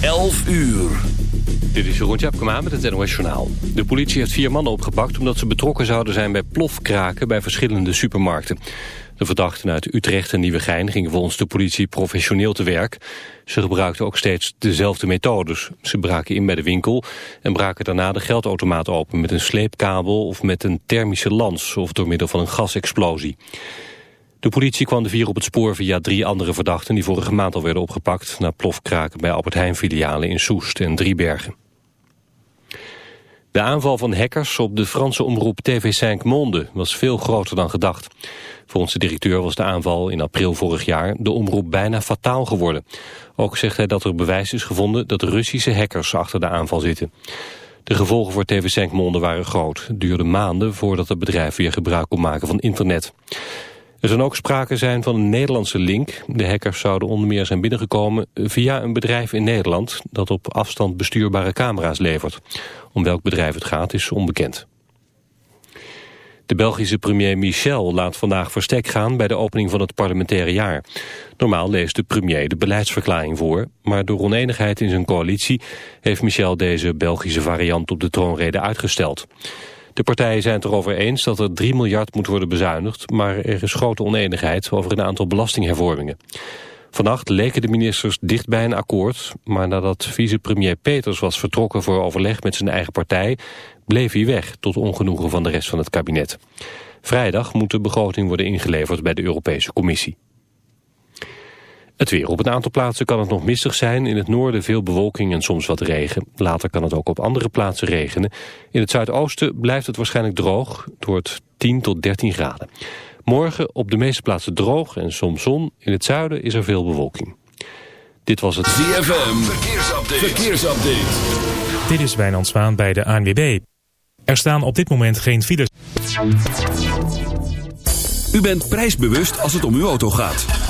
11 uur. Dit is Jeroen Tjepkema met het NOS Journaal. De politie heeft vier mannen opgepakt omdat ze betrokken zouden zijn bij plofkraken bij verschillende supermarkten. De verdachten uit Utrecht en Nieuwegein gingen volgens de politie professioneel te werk. Ze gebruikten ook steeds dezelfde methodes. Ze braken in bij de winkel en braken daarna de geldautomaat open met een sleepkabel of met een thermische lans of door middel van een gasexplosie. De politie kwam de vier op het spoor via drie andere verdachten... die vorige maand al werden opgepakt... na plofkraken bij Albert Heijn-filialen in Soest en Driebergen. De aanval van hackers op de Franse omroep TV5 Monde was veel groter dan gedacht. Volgens de directeur was de aanval in april vorig jaar de omroep bijna fataal geworden. Ook zegt hij dat er bewijs is gevonden dat Russische hackers achter de aanval zitten. De gevolgen voor TV5 Monde waren groot. Het duurde maanden voordat het bedrijf weer gebruik kon maken van internet. Er zijn ook sprake zijn van een Nederlandse link. De hackers zouden onder meer zijn binnengekomen via een bedrijf in Nederland... dat op afstand bestuurbare camera's levert. Om welk bedrijf het gaat is onbekend. De Belgische premier Michel laat vandaag verstek gaan bij de opening van het parlementaire jaar. Normaal leest de premier de beleidsverklaring voor, maar door oneenigheid in zijn coalitie heeft Michel deze Belgische variant op de troonrede uitgesteld. De partijen zijn het erover eens dat er 3 miljard moet worden bezuinigd... maar er is grote oneenigheid over een aantal belastinghervormingen. Vannacht leken de ministers dicht bij een akkoord... maar nadat vicepremier Peters was vertrokken voor overleg met zijn eigen partij... bleef hij weg tot ongenoegen van de rest van het kabinet. Vrijdag moet de begroting worden ingeleverd bij de Europese Commissie. Het weer. Op een aantal plaatsen kan het nog mistig zijn. In het noorden veel bewolking en soms wat regen. Later kan het ook op andere plaatsen regenen. In het zuidoosten blijft het waarschijnlijk droog. Het wordt 10 tot 13 graden. Morgen op de meeste plaatsen droog en soms zon. In het zuiden is er veel bewolking. Dit was het ZFM. Verkeersupdate. Verkeersupdate. Dit is Wijnand Zwaan bij de ANWB. Er staan op dit moment geen files. U bent prijsbewust als het om uw auto gaat.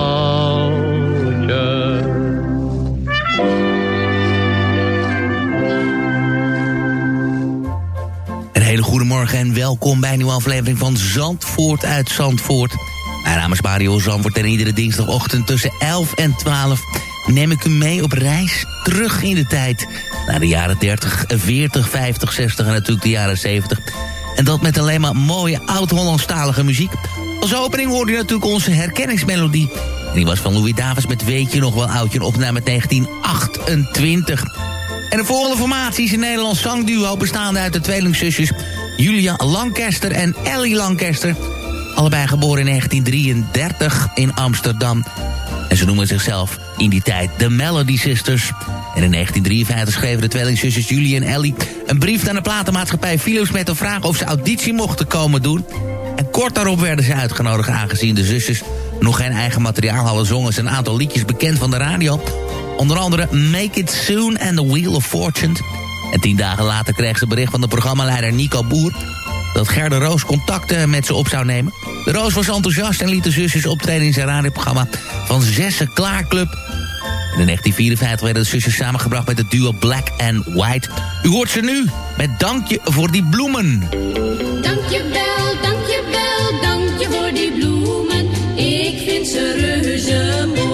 Een hele goede morgen en welkom bij een nieuwe aflevering van Zandvoort uit Zandvoort. Mijn naam is Mario Zandvoort en iedere dinsdagochtend tussen 11 en 12 neem ik u mee op reis terug in de tijd. Naar de jaren 30, 40, 50, 60 en natuurlijk de jaren 70. En dat met alleen maar mooie oud-Hollandstalige muziek. Als opening hoorde u natuurlijk onze herkenningsmelodie. En die was van Louis Davis met Weet je nog wel oudje, een opname uit 1928. En de volgende formatie is een Nederlands zangduo... bestaande uit de tweelingzusjes Julia Lancaster en Ellie Lancaster. Allebei geboren in 1933 in Amsterdam. En ze noemen zichzelf in die tijd de Melody Sisters. En in 1953 schreven de tweelingzusjes Julia en Ellie... een brief naar de platenmaatschappij Philips met de vraag... of ze auditie mochten komen doen. En kort daarop werden ze uitgenodigd aangezien de zusjes... nog geen eigen materiaal hadden zongen ze een aantal liedjes bekend van de radio... Onder andere Make It Soon and The Wheel of Fortune. En tien dagen later kreeg ze bericht van de programmaleider Nico Boer... dat Gerda Roos contacten met ze op zou nemen. De Roos was enthousiast en liet de zusjes optreden in zijn radioprogramma... van Zessen Klaarclub. In 1954 werden de zusjes samengebracht met het duo Black and White. U hoort ze nu met Dankje voor die bloemen. Dankjewel, dankjewel, dankje voor die bloemen. Ik vind ze reuze mooi.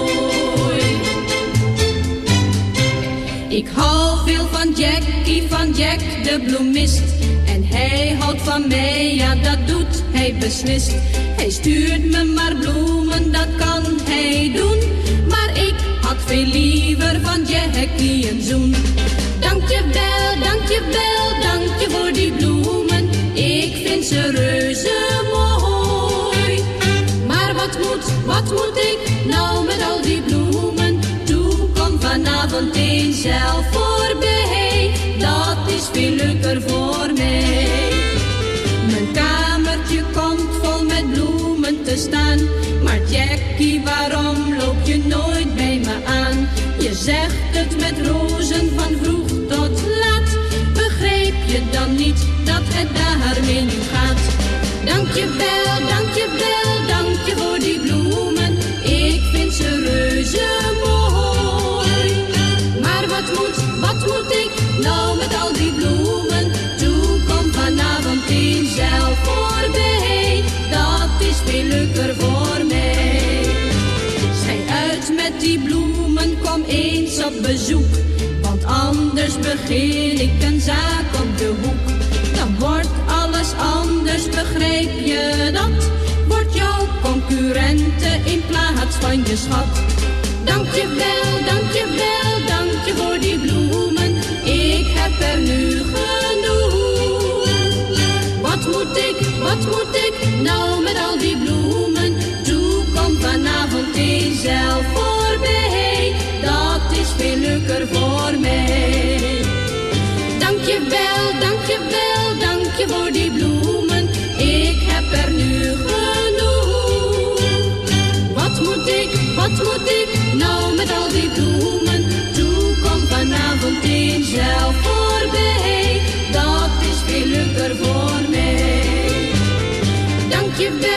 Ik hou veel van Jackie, Jack de bloemist. En hij houdt van mij, ja dat doet hij beslist. Hij stuurt me maar bloemen, dat kan hij doen. Maar ik had veel liever van Jackie een zoen. Dankjewel, dankjewel, dankje voor die bloemen. Ik vind ze reuze mooi. Maar wat moet, wat moet ik nou met al die bloemen? Toe, kom vanavond eens zelf. Leuker voor mij. Mijn kamertje komt vol met bloemen te staan. Maar Jackie, waarom loop je nooit bij me aan? Je zegt het met rozen die bloemen kom eens op bezoek. Want anders begin ik een zaak op de hoek. Dan wordt alles anders, begrijp je dat? Wordt jouw concurrenten in plaats van je schat. Dank je wel, dank je wel, dank je voor die bloemen. Ik heb er nu genoeg. Wat moet ik, wat moet ik nou met al die bloemen? Doe kom vanavond eens zelf dat is veel leuker voor mij. Dankjewel, dankjewel, dank je voor die bloemen. Ik heb er nu genoeg. Wat moet ik, wat moet ik nou met al die bloemen? Toe kom vanavond eens zelf voorbij. Dat is veel leuker voor mij. Dankjewel, dankjewel,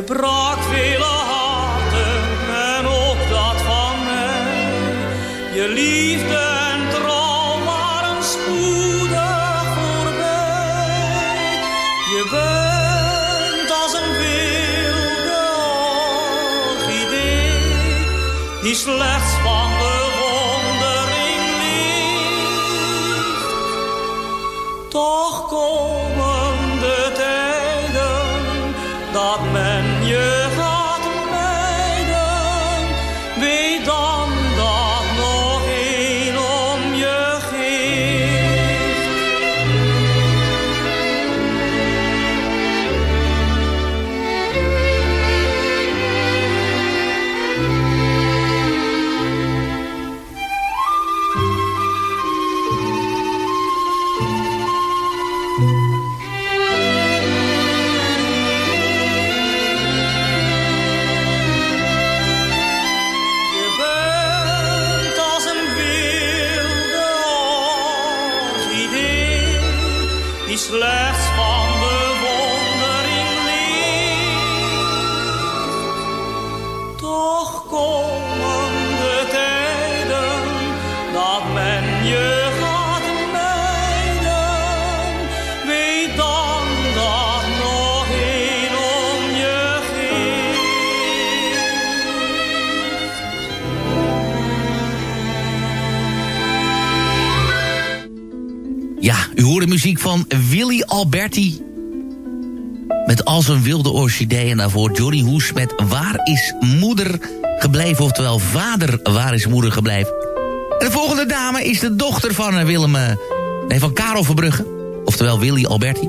Je brak vele harten en ook dat van mij. Je liefde en trouw waren spoedig voorbij. Je bent als een wilde orchidee die slechts u hoort de muziek van Willy Alberti. Met Als een wilde orchidee. En daarvoor Johnny Hoes met Waar is moeder gebleven? Oftewel Vader, waar is moeder gebleven? En de volgende dame is de dochter van eh, Willem... eh, Nee, van Karel Verbrugge. Oftewel Willy Alberti.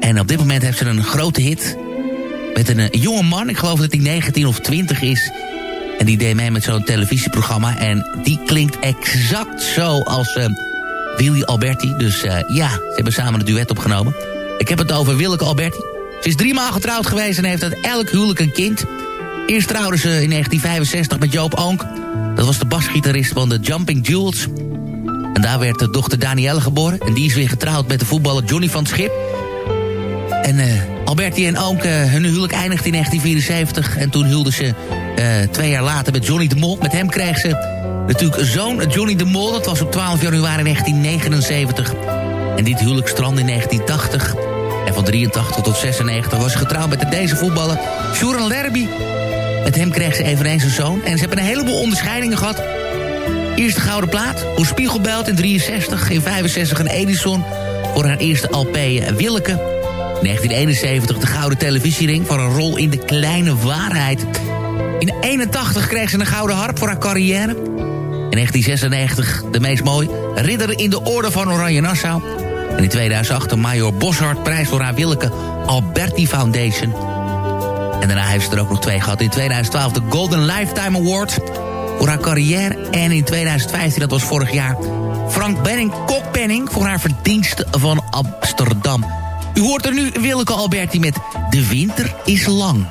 En op dit moment heeft ze een grote hit. Met een eh, jonge man, ik geloof dat hij 19 of 20 is... En die deed mee met zo'n televisieprogramma. En die klinkt exact zo als Willy Alberti. Dus eh, ja, ze hebben samen een duet opgenomen. Ik heb het over Willeke Alberti. Ze is drie maal getrouwd geweest en heeft uit elk huwelijk een kind. Eerst trouwde ze in 1965 met Joop Oonk. Dat was de basgitarist van de Jumping Jewels. En daar werd de dochter Danielle geboren. En die is weer getrouwd met de voetballer Johnny van Schip. En eh, Alberti en Oonk, eh, hun huwelijk eindigde in 1974. En toen huwden ze twee jaar later met Johnny de Mol. Met hem kreeg ze natuurlijk zoon, Johnny de Mol. Dat was op 12 januari 1979. En dit huwelijk strandde in 1980. En van 83 tot 96 was ze getrouwd met deze voetballer, Sjoerd Lerby. Met hem kreeg ze eveneens een zoon. En ze hebben een heleboel onderscheidingen gehad. Eerste gouden plaat, voor Spiegelbelt in 63. In 65 een Edison voor haar eerste LP eh, Willeke. 1971 de Gouden Televisiering voor een rol in De Kleine Waarheid. In 81 kreeg ze een Gouden Harp voor haar carrière. In 1996 de meest mooi, Ridder in de Orde van Oranje Nassau. En in 2008 de Major Boshart prijs voor haar Willeke Alberti Foundation. En daarna heeft ze er ook nog twee gehad. In 2012 de Golden Lifetime Award voor haar carrière. En in 2015, dat was vorig jaar, Frank Benning Kokpenning voor haar verdiensten van Amsterdam. U hoort er nu Willeke Alberti met De Winter is Lang.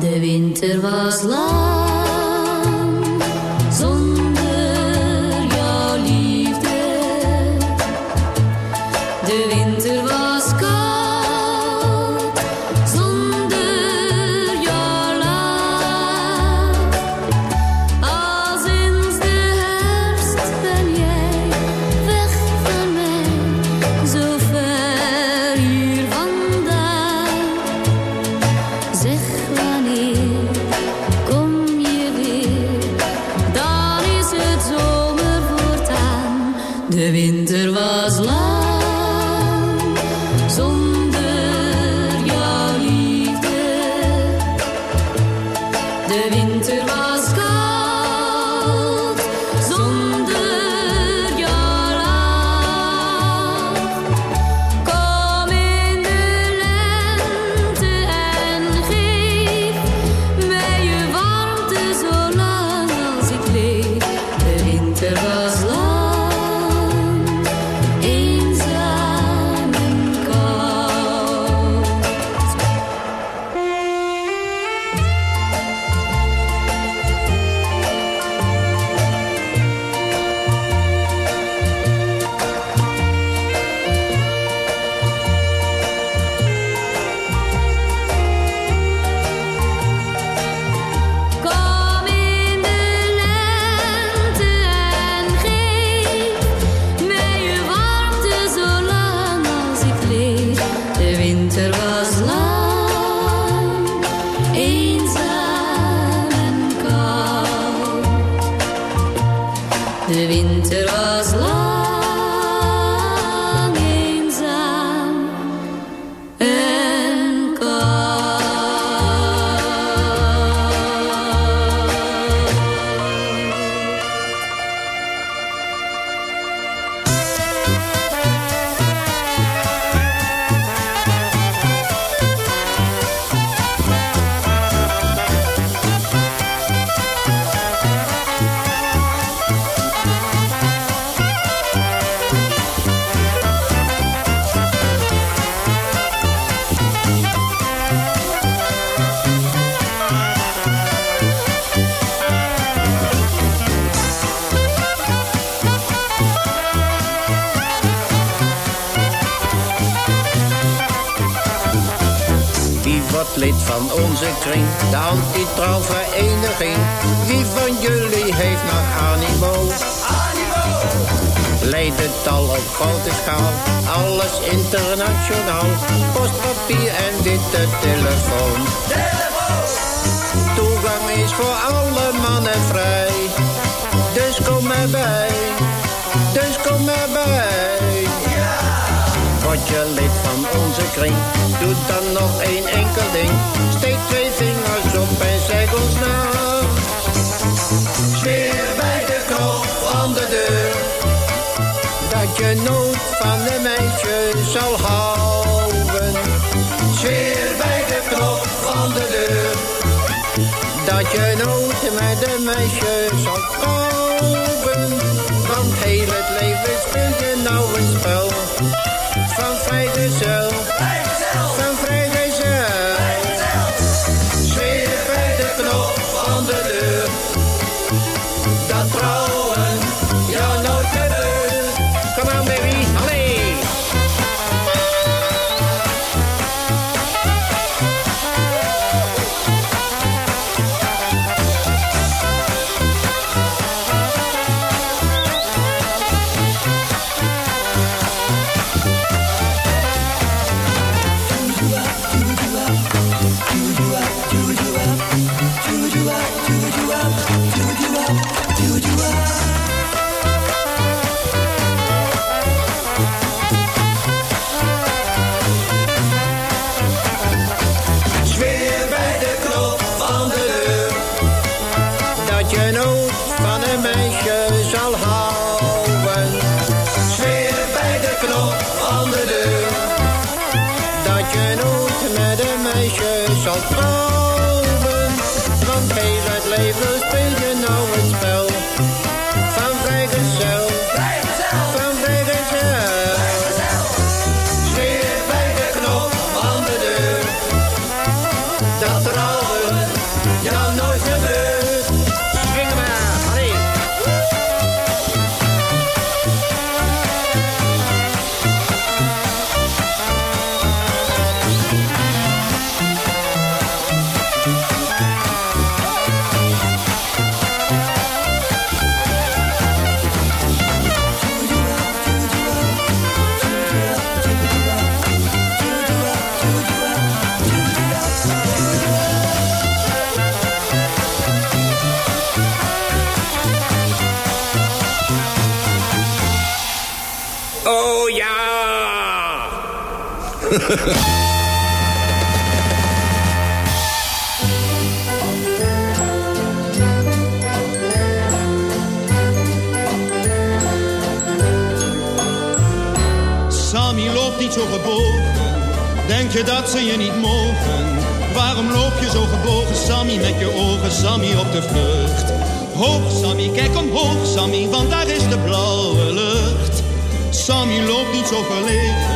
De winter was lang zonder winter was lang. Internationaal. Postpapier en witte telefoon. Toegang is voor alle mannen vrij. Dus kom erbij, dus kom erbij. Word je lid van onze kring, doe dan nog één enkel ding. Steek twee vingers op en zeg ons na. Zweer bij de knop van de deur, dat je nooit dat je nooit met een meisje zal komen. Want heel het leven speel je nou een spel van vrijgezel. Van Sammy loopt niet zo gebogen, denk je dat ze je niet mogen? Waarom loop je zo gebogen, Sammy, met je ogen, Sammy, op de vlucht? Hoog, Sammy, kijk omhoog, Sammy, want daar is de blauwe lucht. Sammy loopt niet zo verlegen,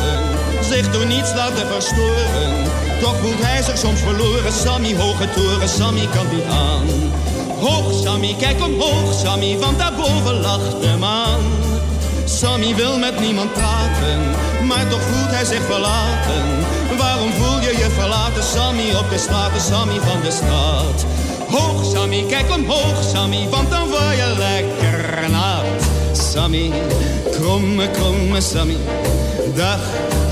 zich door niets laten verstoren. Toch voelt hij zich soms verloren, Sammy hoge toren, Sammy kan niet aan. Hoog Sammy, kijk omhoog Sammy, want daarboven lacht de maan. Sammy wil met niemand praten, maar toch voelt hij zich verlaten. Waarom voel je je verlaten, Sammy, op de straat, Sammy van de stad? Hoog Sammy, kijk omhoog Sammy, want dan word je lekker nat. Sammy, kromme, kromme Sammy, dag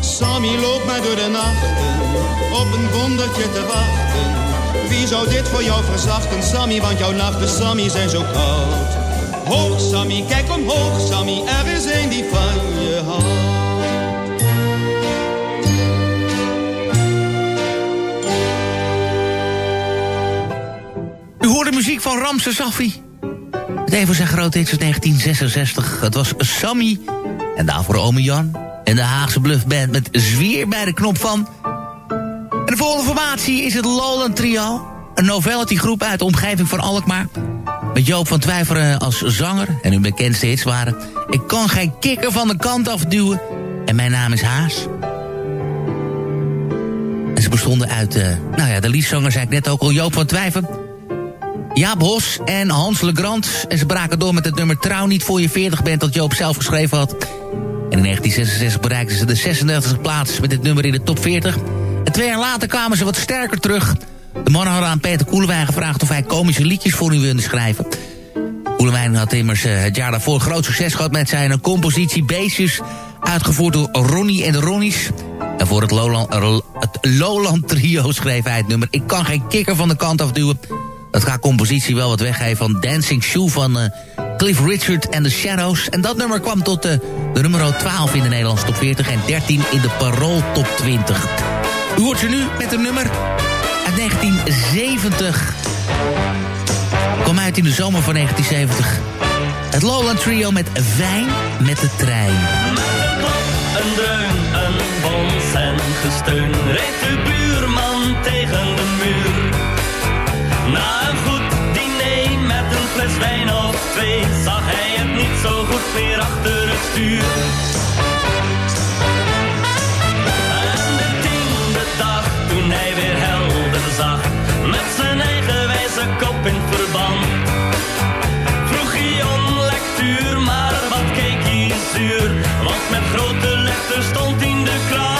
Sammy loopt mij door de nachten, op een wondertje te wachten. Wie zou dit voor jou verzachten, Sammy, want jouw nachten, Sammy, zijn zo koud. Hoog Sammy, kijk omhoog Sammy, er is een die van je houdt. U hoorde muziek van Ramse Safi. Het even zijn grote hits uit 1966. Het was Sammy. En daarvoor Ome Jan. En de Haagse Bluffband met Zwier bij de knop van. En de volgende formatie is het Lowland Trio. Een novelty groep uit de omgeving van Alkmaar. Met Joop van Twijferen als zanger. En hun bekendste hits waren... Ik kan geen kikker van de kant afduwen. En mijn naam is Haas. En ze bestonden uit... Uh, nou ja, de liedzanger zei ik net ook al, Joop van Twijferen... Jaap Hos en Hans Legrand. En ze braken door met het nummer Trouw niet voor je 40 bent... dat Joop zelf geschreven had. En in 1966 bereikten ze de 36e plaats met dit nummer in de top 40. En twee jaar later kwamen ze wat sterker terug. De mannen hadden aan Peter Koelewijn gevraagd... of hij komische liedjes voor hun wilde schrijven. Koelewijn had immers uh, het jaar daarvoor groot succes gehad... met zijn compositie Beestjes... uitgevoerd door Ronnie en de Ronnies... En voor het Lowland, het Lowland Trio schreef hij het nummer... Ik kan geen kikker van de kant afduwen... Dat gaat compositie wel wat weggeven van Dancing Shoe van uh, Cliff Richard en The Shadows. En dat nummer kwam tot uh, de nummer 12 in de Nederlandse top 40 en 13 in de Parool top 20. U hoort ze nu met een nummer uit 1970. Kwam uit in de zomer van 1970. Het Lowland Trio met Wijn met de trein. Een een dreun, een bons en gesteun... de buurman tegen de muur. Wijn of twee zag hij het niet zo goed meer achter het stuur. En de tiende dag toen hij weer helder zag, met zijn eigen wijze kop in verband. Vroeg hij om lectuur, maar wat keek hij zuur, want met grote letters stond in de krant.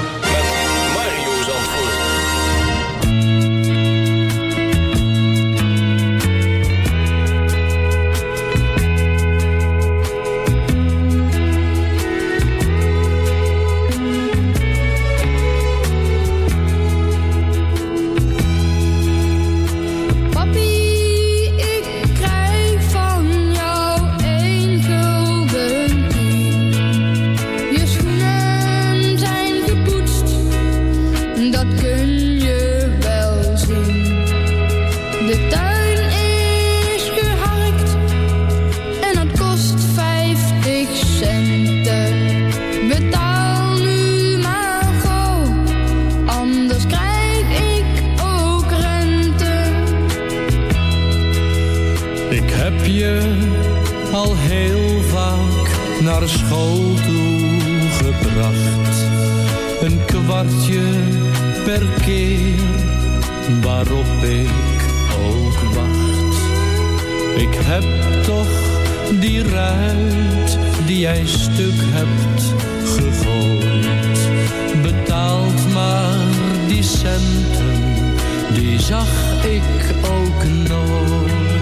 Per keer waarop ik ook wacht. Ik heb toch die ruit die jij stuk hebt gegooid. Betaald maar die centen, die zag ik ook nooit.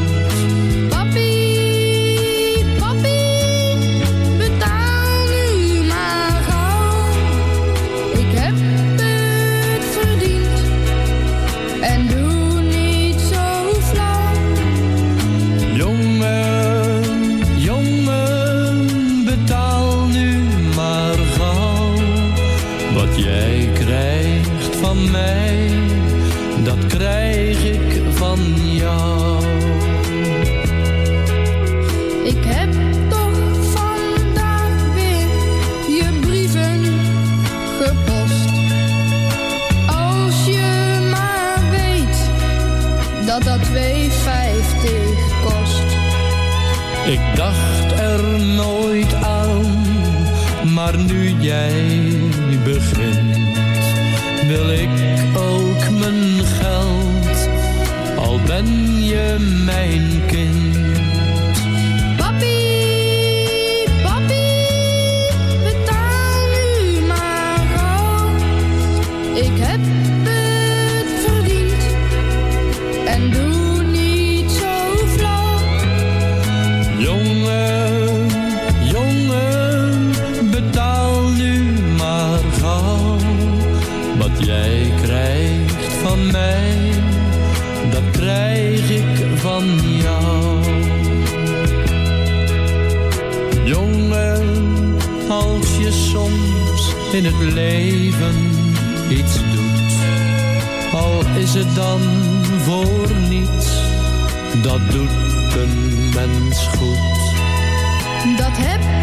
Jij begint, wil ik ook mijn geld, al ben je mijn in het leven iets doet. Al is het dan voor niets, dat doet een mens goed. Dat heb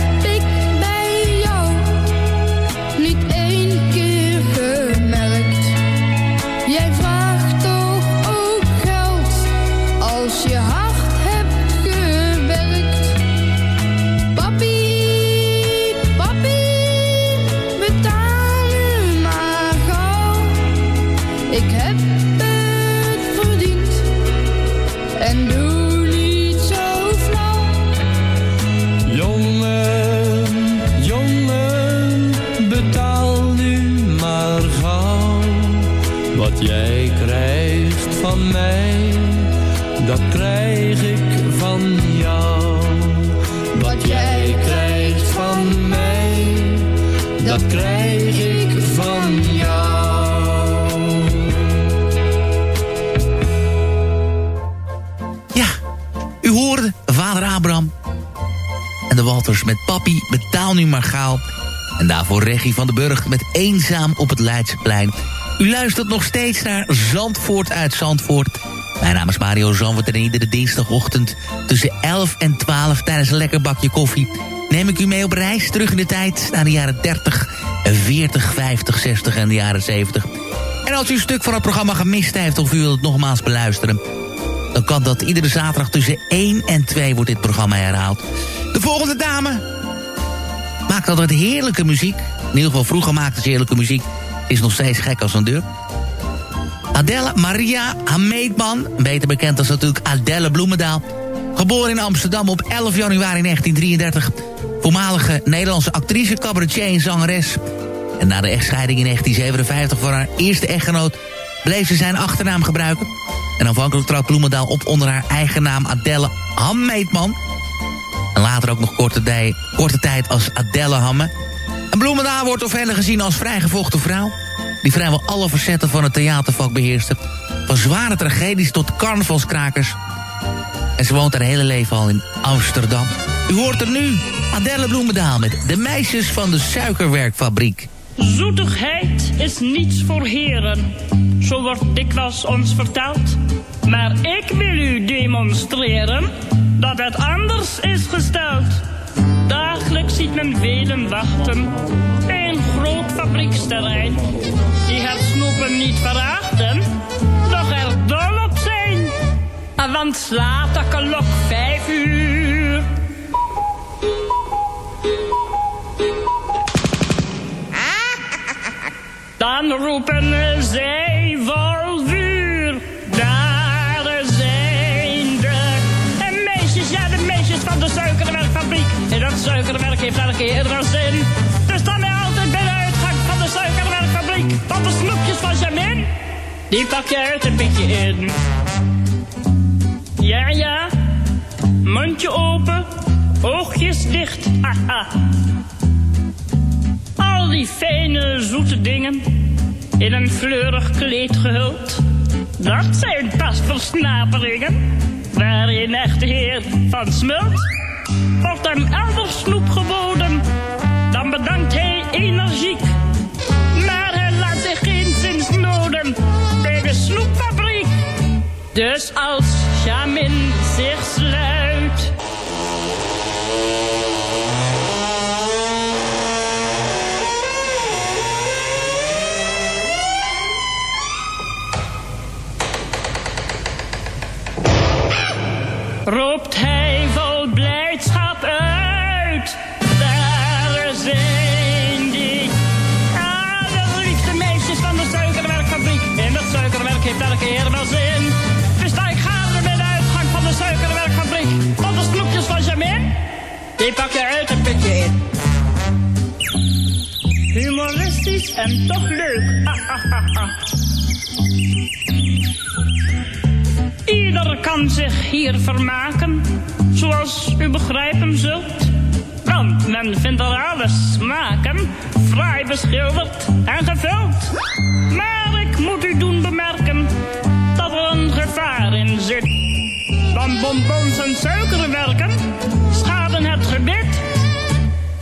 van den Burg met eenzaam op het Leidseplein. U luistert nog steeds naar Zandvoort uit Zandvoort. Mijn naam is Mario Zandvoort en iedere dinsdagochtend tussen 11 en 12 tijdens een lekker bakje koffie... neem ik u mee op reis terug in de tijd naar de jaren 30, 40, 50, 60 en de jaren 70. En als u een stuk van het programma gemist heeft of u wilt het nogmaals beluisteren dan kan dat iedere zaterdag tussen 1 en 2 wordt dit programma herhaald. De volgende dame maakt altijd heerlijke muziek. In ieder geval vroeger maakte ze muziek. Is nog steeds gek als een deur. Adelle Maria Hameetman, beter bekend als natuurlijk Adelle Bloemendaal. Geboren in Amsterdam op 11 januari 1933. Voormalige Nederlandse actrice, cabaretier en zangeres. En na de echtscheiding in 1957 van haar eerste echtgenoot... bleef ze zijn achternaam gebruiken. En aanvankelijk trad Bloemendaal op onder haar eigen naam Adelle Hammeetman. En later ook nog korte, korte tijd als Adelle Hamme. En Bloemendaal wordt door velen gezien als vrijgevochten vrouw... die vrijwel alle facetten van het theatervak beheerste. Van zware tragedies tot carnavalskrakers. En ze woont haar hele leven al in Amsterdam. U hoort er nu Adelle Bloemendaal met de meisjes van de suikerwerkfabriek. Zoetigheid is niets voor heren, zo wordt dikwijls ons verteld. Maar ik wil u demonstreren dat het anders is gesteld. Dagelijks ziet men velen wachten bij een groot fabrieksterrein. Die het snoepen niet verachten, doch er dol op zijn. Want slaat de klok vijf uur. Dan roepen zij vol suikerwerk heeft elke keer wel zin. Dus dan ben altijd bij de uitgang van de suikerwerkfabriek. Want de snoepjes van Jamin, die pak je uit een beetje in. Ja, ja, mondje open, oogjes dicht, haha. Al die fijne, zoete dingen, in een fleurig kleed gehuld. Dat zijn pas versnaperingen, waarin echt heer van smult. Wordt hem elders snoep geboden, dan bedankt hij energiek. Maar hij laat zich geen zins noden bij de snoepfabriek. Dus als Jamin zich sluit...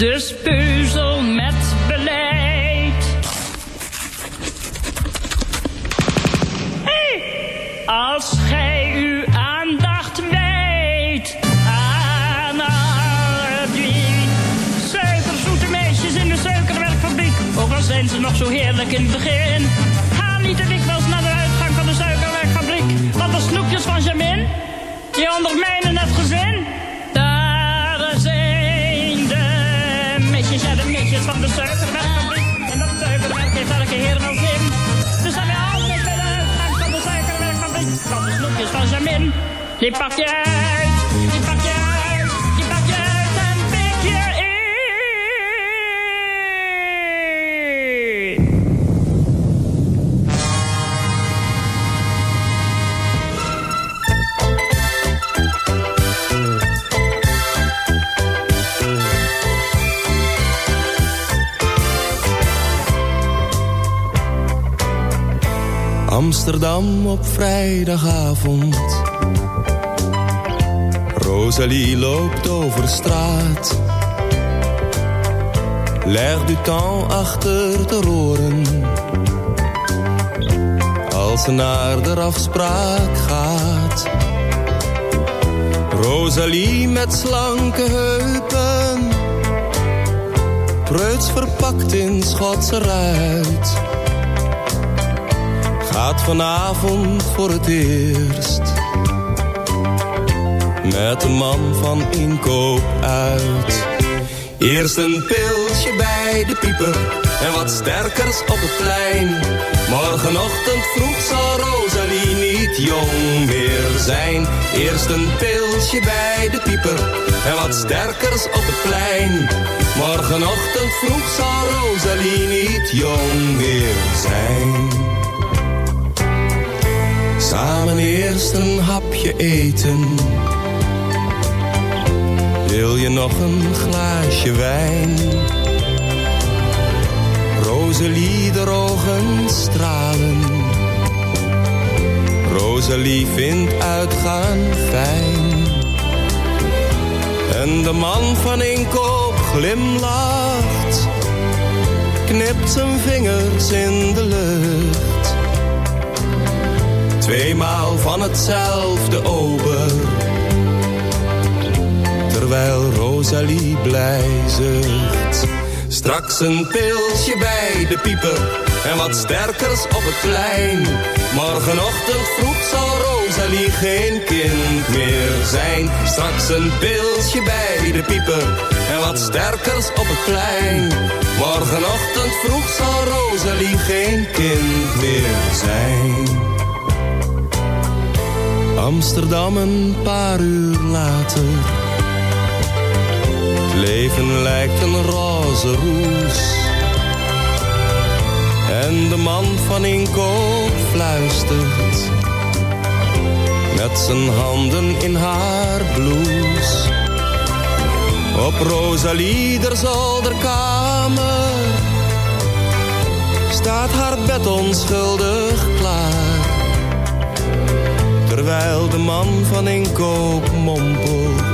Dus puzzel met beleid. Hey, als gij uw aandacht weet aan al die suikerzoete meisjes in de suikerwerkfabriek, ook al zijn ze nog zo heerlijk in het begin, ga niet te dikwijls naar de uitgang van de suikerwerkfabriek, want de snoepjes van Jamin, die onder Die pak je uit, die pak je uit, die pak je uit en pik je in. Amsterdam op vrijdagavond. Rosalie loopt over straat. L'air du temps achter de oren. Als ze naar de afspraak gaat. Rosalie met slanke heupen. Preuts verpakt in Schotse ruit gaat vanavond voor het eerst met een man van inkoop uit. Eerst een pilsje bij de pieper en wat sterkers op het plein. Morgenochtend vroeg zal Rosalie niet jong meer zijn. Eerst een pilsje bij de pieper en wat sterkers op het plein. Morgenochtend vroeg zal Rosalie niet jong meer zijn. Samen eerst een hapje eten. Wil je nog een glaasje wijn? Rosalie, de ogen stralen. Rosalie vindt uitgaan fijn. En de man van inkoop glimlacht. Knipt zijn vingers in de lucht. Tweemaal van hetzelfde ober. Terwijl Rosalie blij zucht. Straks een pilsje bij de pieper. En wat sterkers op het plein. Morgenochtend vroeg zal Rosalie geen kind meer zijn. Straks een pilsje bij de pieper. En wat sterkers op het plein. Morgenochtend vroeg zal Rosalie geen kind meer zijn. Amsterdam een paar uur later. Leven lijkt een roze roes. En de man van inkoop fluistert. Met zijn handen in haar blouse. Op Rosalie der zolderkamer. Staat haar bed onschuldig klaar Terwijl de man van inkoop mompelt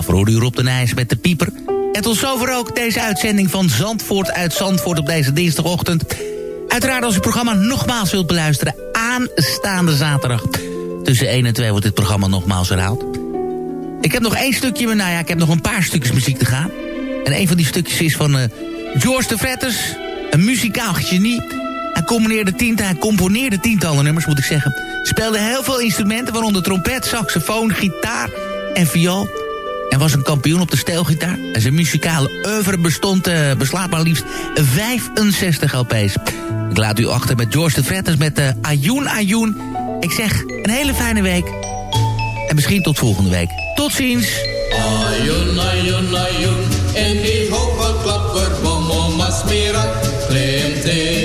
Daarvoor hoorde u Rob de Nijs met de pieper. En tot zover ook deze uitzending van Zandvoort uit Zandvoort op deze dinsdagochtend. Uiteraard als u het programma nogmaals wilt beluisteren aanstaande zaterdag. Tussen 1 en 2 wordt dit programma nogmaals herhaald. Ik heb nog één stukje, maar nou ja, ik heb nog een paar stukjes muziek te gaan. En een van die stukjes is van eh, George de een muzikaal genie. Hij combineerde tientallen, componeerde tientallen nummers, moet ik zeggen. Speelde heel veel instrumenten, waaronder trompet, saxofoon, gitaar en viool en was een kampioen op de stijlgitaar. En zijn muzikale oeuvre bestond, eh, beslaat maar liefst 65 LP's. Ik laat u achter met George de Fretters met de Ajoen Ajoen. Ik zeg een hele fijne week. En misschien tot volgende week. Tot ziens. Ajoen, ajoen, ajoen. En die hoge klapper, bom, klimt in.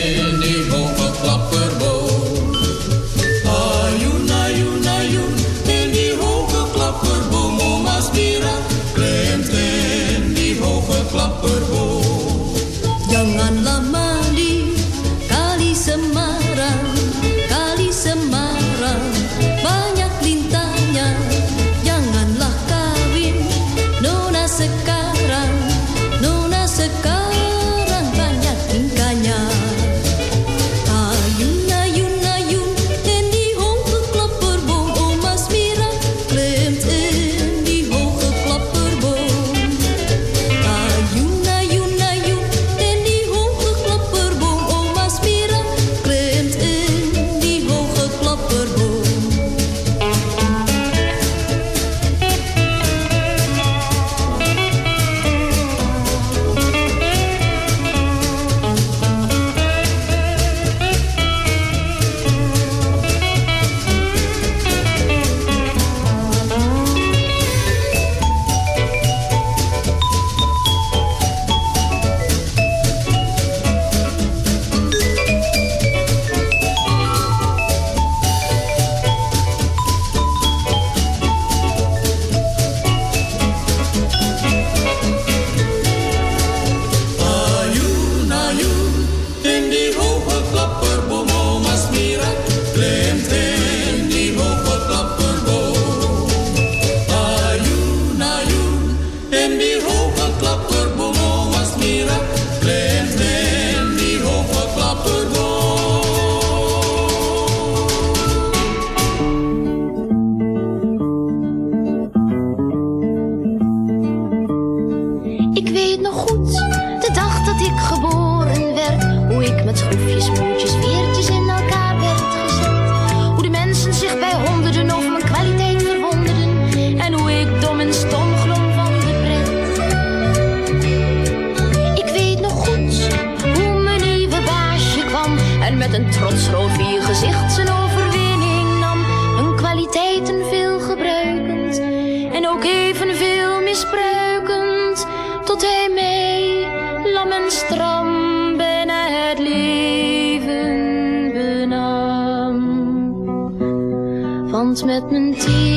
Met mijn tere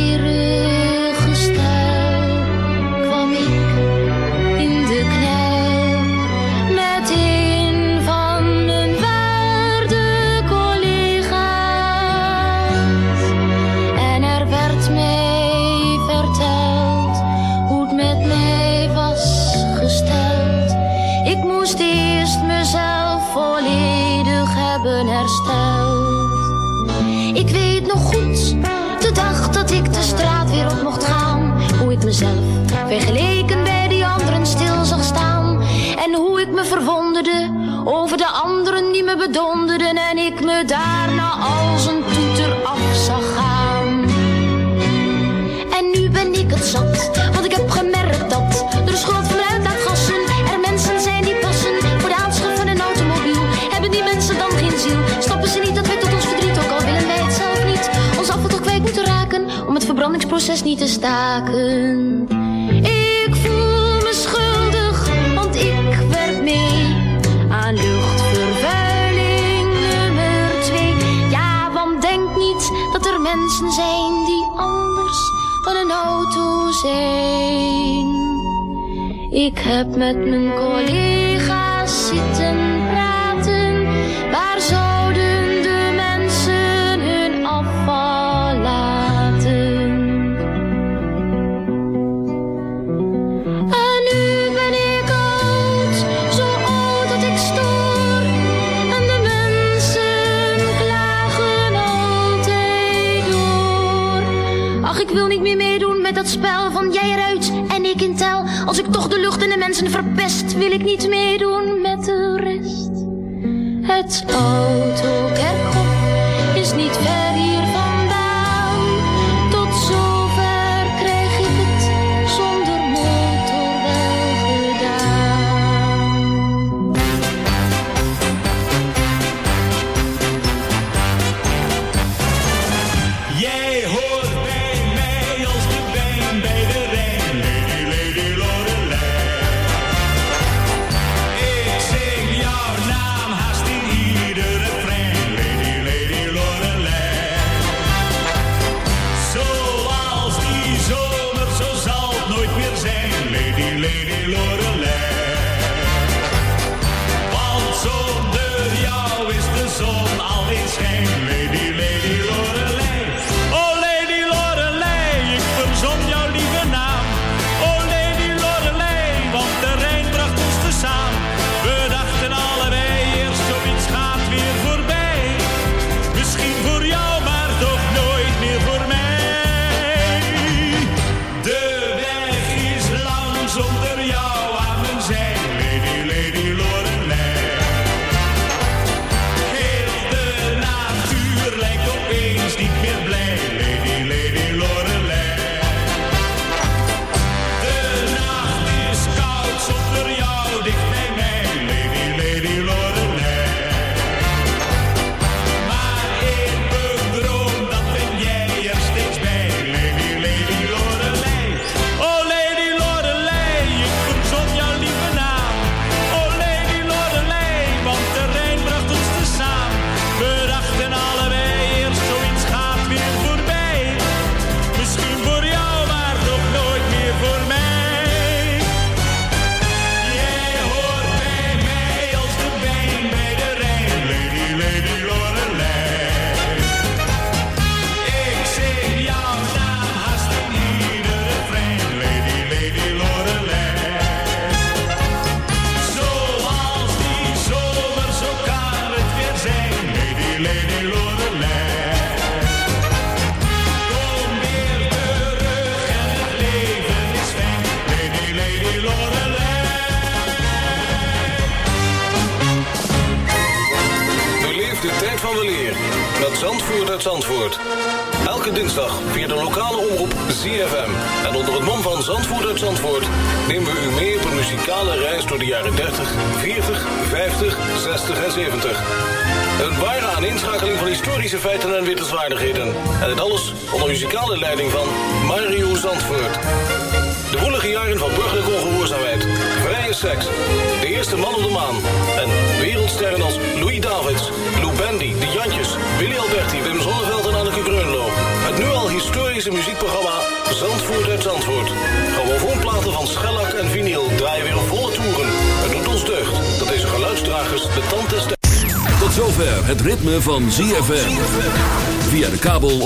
over de anderen die me bedonderden. En ik me daarna als een toeter af zag gaan. En nu ben ik het zat, want ik heb gemerkt dat door de schuld van mijn uitlaatgassen er mensen zijn die passen voor de aanschaf van een automobiel. Hebben die mensen dan geen ziel? Snappen ze niet dat wij tot ons verdriet, ook al willen wij het zelf niet, ons afval toch kwijt moeten raken om het verbrandingsproces niet te staken? Zijn. Ik heb met mijn collega's spel van jij eruit en ik in tel. Als ik toch de lucht en de mensen verpest, wil ik niet meedoen met de rest. Het autokerkhof is niet ver